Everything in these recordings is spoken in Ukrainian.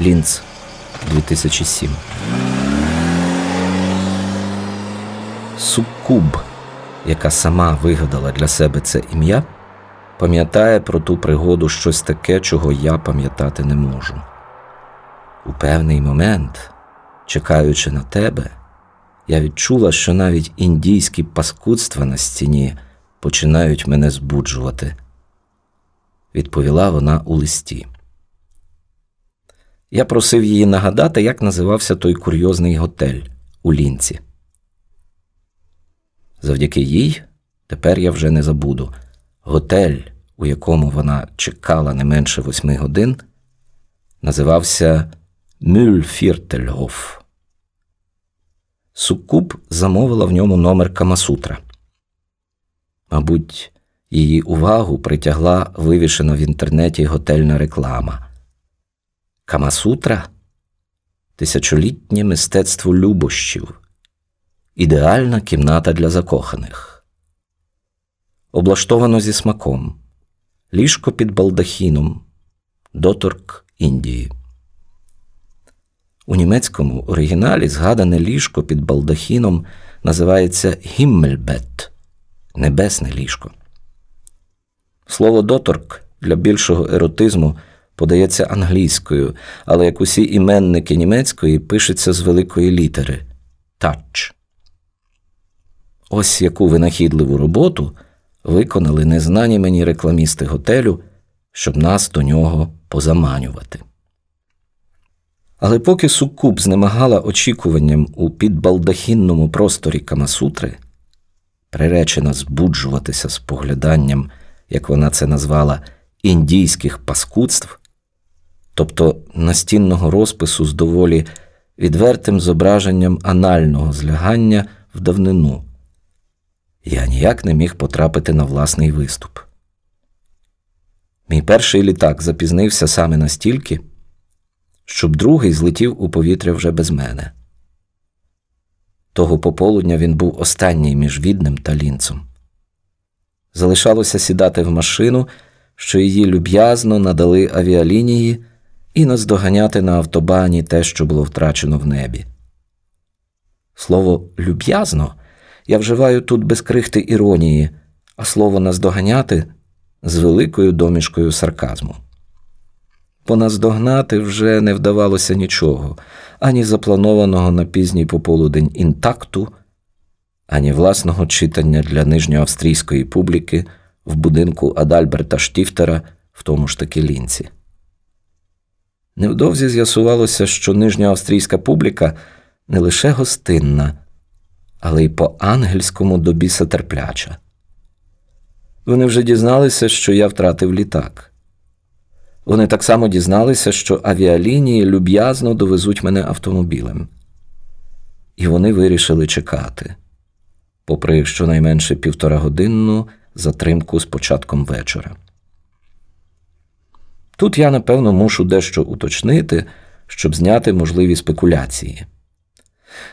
Лінц 2007. Суккуб, яка сама вигадала для себе це ім'я, пам'ятає про ту пригоду щось таке, чого я пам'ятати не можу. У певний момент, чекаючи на тебе, я відчула, що навіть індійські паскудства на стіні починають мене збуджувати, відповіла вона у листі. Я просив її нагадати, як називався той курйозний готель у лінці. Завдяки їй тепер я вже не забуду. Готель, у якому вона чекала не менше восьми годин, називався Мюльфіртельгоф. Суккуб замовила в ньому номер Камасутра. Мабуть, її увагу притягла вивішена в інтернеті готельна реклама. Камасутра тисячолітнє мистецтво любощів, ідеальна кімната для закоханих. Облаштовано зі смаком, ліжко під балдахіном, доторк Індії. У німецькому оригіналі згадане ліжко під балдахіном називається Гіммельбет небесне ліжко. Слово доторк для більшого еротизму подається англійською, але як усі іменники німецької пишеться з великої літери тач. Ось яку винахідливу роботу виконали незнані мені рекламісти готелю, щоб нас до нього позаманювати. Але поки суккуб знемагала очікуванням у підбалдахінному просторі Камасутри, приречена збуджуватися з погляданням, як вона це назвала, індійських паскудств, тобто настінного розпису з доволі відвертим зображенням анального злягання в давнину. Я ніяк не міг потрапити на власний виступ. Мій перший літак запізнився саме настільки, щоб другий злетів у повітря вже без мене. Того пополудня він був останній між відним та лінцем. Залишалося сідати в машину, що її люб'язно надали авіалінії, і наздоганяти на автобані те, що було втрачено в небі. Слово люб'язно я вживаю тут без крихти іронії, а слово наздоганяти з великою домішкою сарказму. Поназдогнати вже не вдавалося нічого, ані запланованого на пізній пополудень інтакту, ані власного читання для нижньоавстрійської публіки в будинку Адальберта Штіфтера в тому ж таки лінці. Невдовзі з'ясувалося, що нижньоавстрійська публіка не лише гостинна, але й по ангельському до терпляча. Вони вже дізналися, що я втратив літак. Вони так само дізналися, що авіалінії люб'язно довезуть мене автомобілем. І вони вирішили чекати, попри щонайменше півторагодинну затримку з початком вечора. Тут я, напевно, мушу дещо уточнити, щоб зняти можливі спекуляції.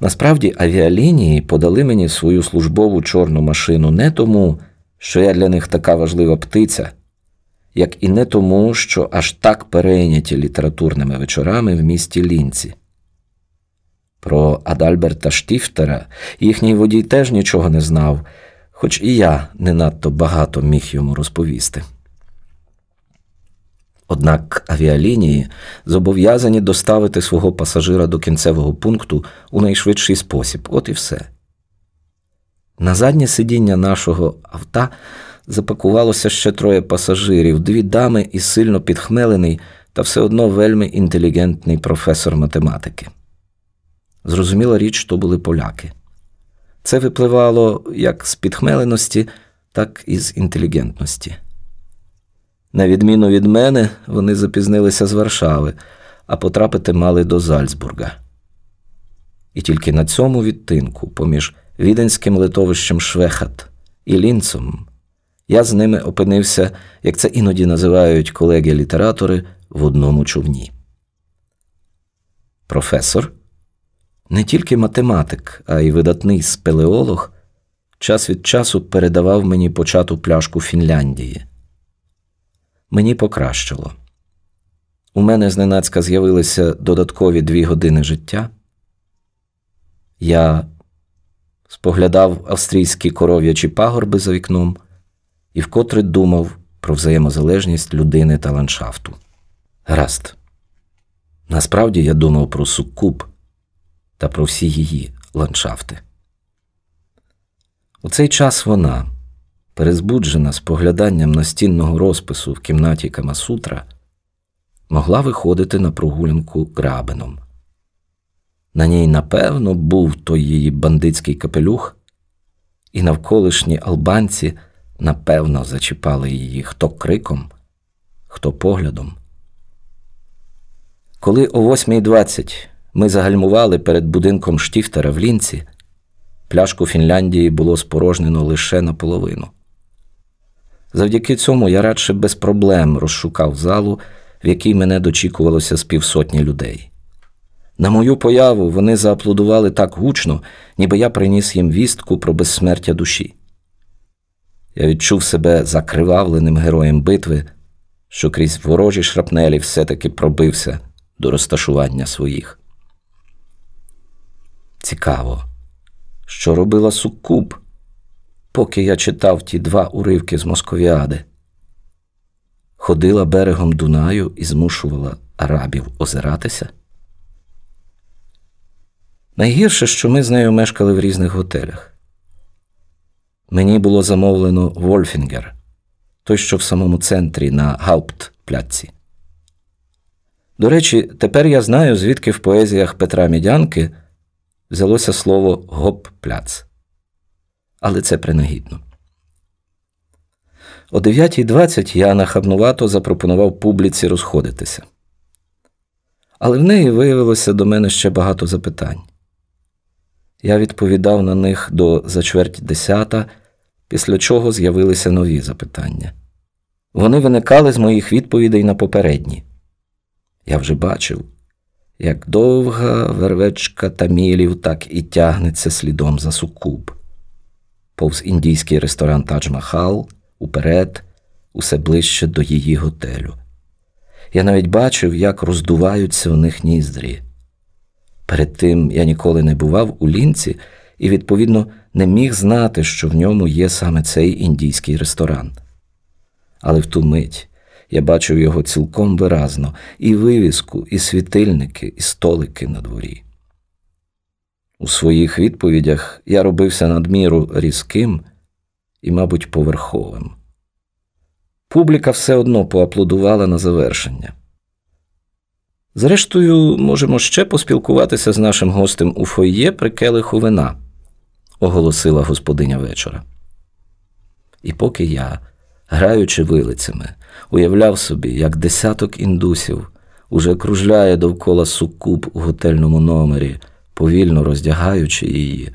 Насправді, авіалінії подали мені свою службову чорну машину не тому, що я для них така важлива птиця як і не тому, що аж так перейняті літературними вечорами в місті Лінці. Про Адальберта Штіфтера їхній водій теж нічого не знав, хоч і я не надто багато міг йому розповісти. Однак авіалінії зобов'язані доставити свого пасажира до кінцевого пункту у найшвидший спосіб, от і все. На заднє сидіння нашого авто запакувалося ще троє пасажирів, дві дами і сильно підхмелений та все одно вельми інтелігентний професор математики. Зрозуміла річ, то були поляки. Це випливало як з підхмеленості, так і з інтелігентності. На відміну від мене, вони запізнилися з Варшави, а потрапити мали до Зальцбурга. І тільки на цьому відтинку, поміж віденським литовищем Швехат і Лінцем, я з ними опинився, як це іноді називають колеги-літератори, в одному човні. Професор, не тільки математик, а й видатний спелеолог, час від часу передавав мені почату пляшку Фінляндії. Мені покращило. у мене зненацька з'явилися додаткові дві години життя. Я споглядав австрійські коров'ячі пагорби за вікном і вкотре думав про взаємозалежність людини та ландшафту. Гаразд. Насправді я думав про суккуб та про всі її ландшафти. У цей час вона, перезбуджена спогляданням настінного розпису в кімнаті Камасутра, могла виходити на прогулянку грабином. На ній, напевно, був той її бандитський капелюх, і навколишні албанці напевно зачіпали її хто криком, хто поглядом. Коли о 8.20 ми загальмували перед будинком Штіфтера в лінці, пляшку Фінляндії було спорожнено лише наполовину. Завдяки цьому я радше без проблем розшукав залу, в якій мене дочікувалося з півсотні людей. На мою появу вони зааплодували так гучно, ніби я приніс їм вістку про безсмертя душі. Я відчув себе закривавленим героєм битви, що крізь ворожі шрапнелі все-таки пробився до розташування своїх. Цікаво, що робила Суккуб, поки я читав ті два уривки з Московіади. Ходила берегом Дунаю і змушувала арабів озиратися. Найгірше, що ми з нею мешкали в різних готелях. Мені було замовлено Вольфінгер, той, що в самому центрі на Гауптпляці. До речі, тепер я знаю, звідки в поезіях Петра Мідянки взялося слово гоп-пляц. Але це принагідно. О 9.20 я нахабнувато запропонував публіці розходитися. Але в неї виявилося до мене ще багато запитань. Я відповідав на них до за чверть десята, після чого з'явилися нові запитання. Вони виникали з моїх відповідей на попередні. Я вже бачив, як довга вервечка тамілів так і тягнеться слідом за суккуб. Повз індійський ресторан Тадж-Махал, уперед, усе ближче до її готелю. Я навіть бачив, як роздуваються у них ніздрі. Перед тим я ніколи не бував у лінці і, відповідно, не міг знати, що в ньому є саме цей індійський ресторан. Але в ту мить я бачив його цілком виразно і вивіску, і світильники, і столики на дворі. У своїх відповідях я робився надміру різким і, мабуть, поверховим. Публіка все одно поаплодувала на завершення. Зрештою, можемо ще поспілкуватися з нашим гостем у фойє при келиху вина, оголосила господиня вечора. І поки я, граючи вилицями, уявляв собі, як десяток індусів уже кружляє довкола суккуб у готельному номері, повільно роздягаючи її,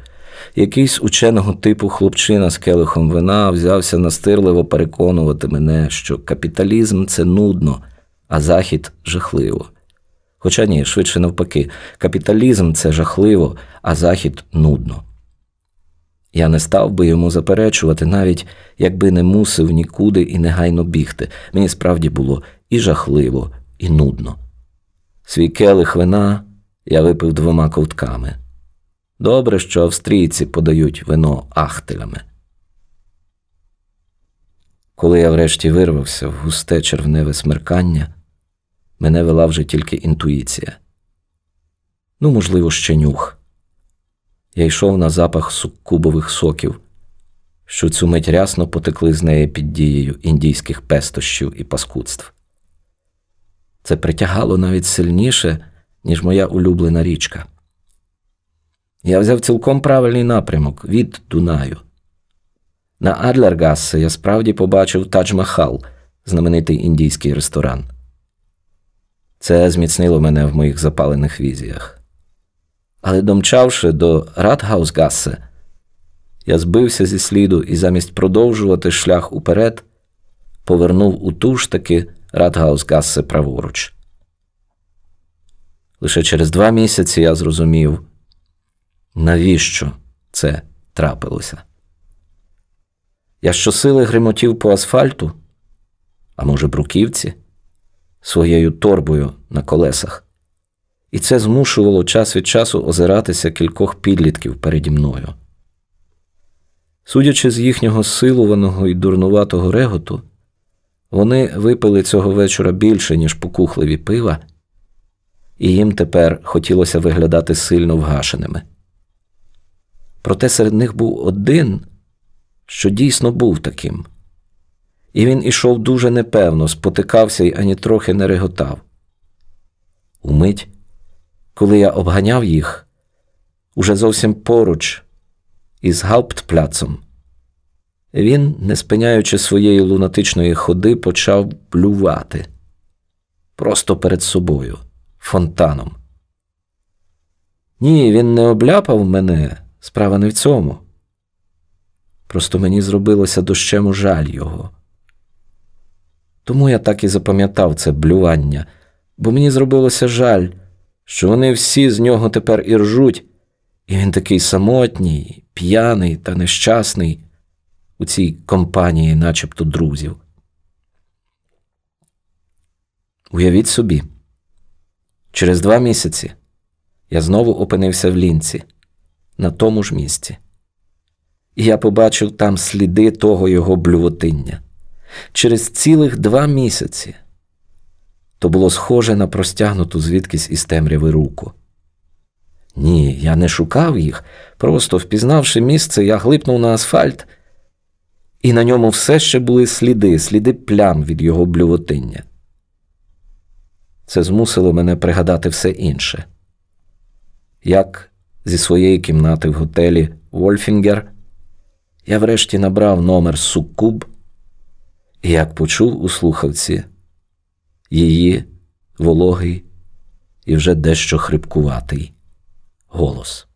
якийсь ученого типу хлопчина з келихом вина взявся настирливо переконувати мене, що капіталізм це нудно, а захід жахливо. Хоча ні, швидше навпаки, капіталізм це жахливо, а захід нудно. Я не став би йому заперечувати, навіть якби не мусив нікуди і негайно бігти. Мені справді було і жахливо, і нудно. Свій келих вина я випив двома ковтками. Добре, що австрійці подають вино ахтелями. Коли я врешті вирвався в густе червневе смеркання, мене вела вже тільки інтуїція. Ну, можливо, ще нюх. Я йшов на запах суккубових соків, що цю мить рясно потекли з неї під дією індійських пестощів і паскудств. Це притягало навіть сильніше, ніж моя улюблена річка. Я взяв цілком правильний напрямок від Дунаю. На Адлергассе я справді побачив Тадж-Махал, знаменитий індійський ресторан. Це зміцнило мене в моїх запалених візіях. Але домчавши до Радгаусгассе, я збився зі сліду і замість продовжувати шлях уперед, повернув у ту ж таки Радгаусгассе праворуч. Лише через два місяці я зрозумів, навіщо це трапилося. Я щосили гримотів по асфальту, а може, бруківці, своєю торбою на колесах, і це змушувало час від часу озиратися кількох підлітків переді мною. Судячи з їхнього силуваного і дурнуватого реготу, вони випили цього вечора більше, ніж покухливі пива, і їм тепер хотілося виглядати сильно вгашеними. Проте серед них був один, що дійсно був таким, і він ішов дуже непевно, спотикався й ані трохи не реготав. Умить, коли я обганяв їх, уже зовсім поруч із гауптпляцом, він, не спиняючи своєї лунатичної ходи, почав блювати просто перед собою, фонтаном. Ні, він не обляпав мене, справа не в цьому. Просто мені зробилося дощему жаль його. Тому я так і запам'ятав це блювання, бо мені зробилося жаль, що вони всі з нього тепер і ржуть, і він такий самотній, п'яний та нещасний у цій компанії, начебто друзів. Уявіть собі, через два місяці я знову опинився в лінці, на тому ж місці, і я побачив там сліди того його блювотиння. Через цілих два місяці то було схоже на простягнуту звідкись із темряви руку. Ні, я не шукав їх, просто впізнавши місце, я глипнув на асфальт, і на ньому все ще були сліди, сліди плям від його блювотиння. Це змусило мене пригадати все інше. Як зі своєї кімнати в готелі Вольфінгер я врешті набрав номер Суккуб, і як почув у слухавці її вологий і вже дещо хрипкуватий голос.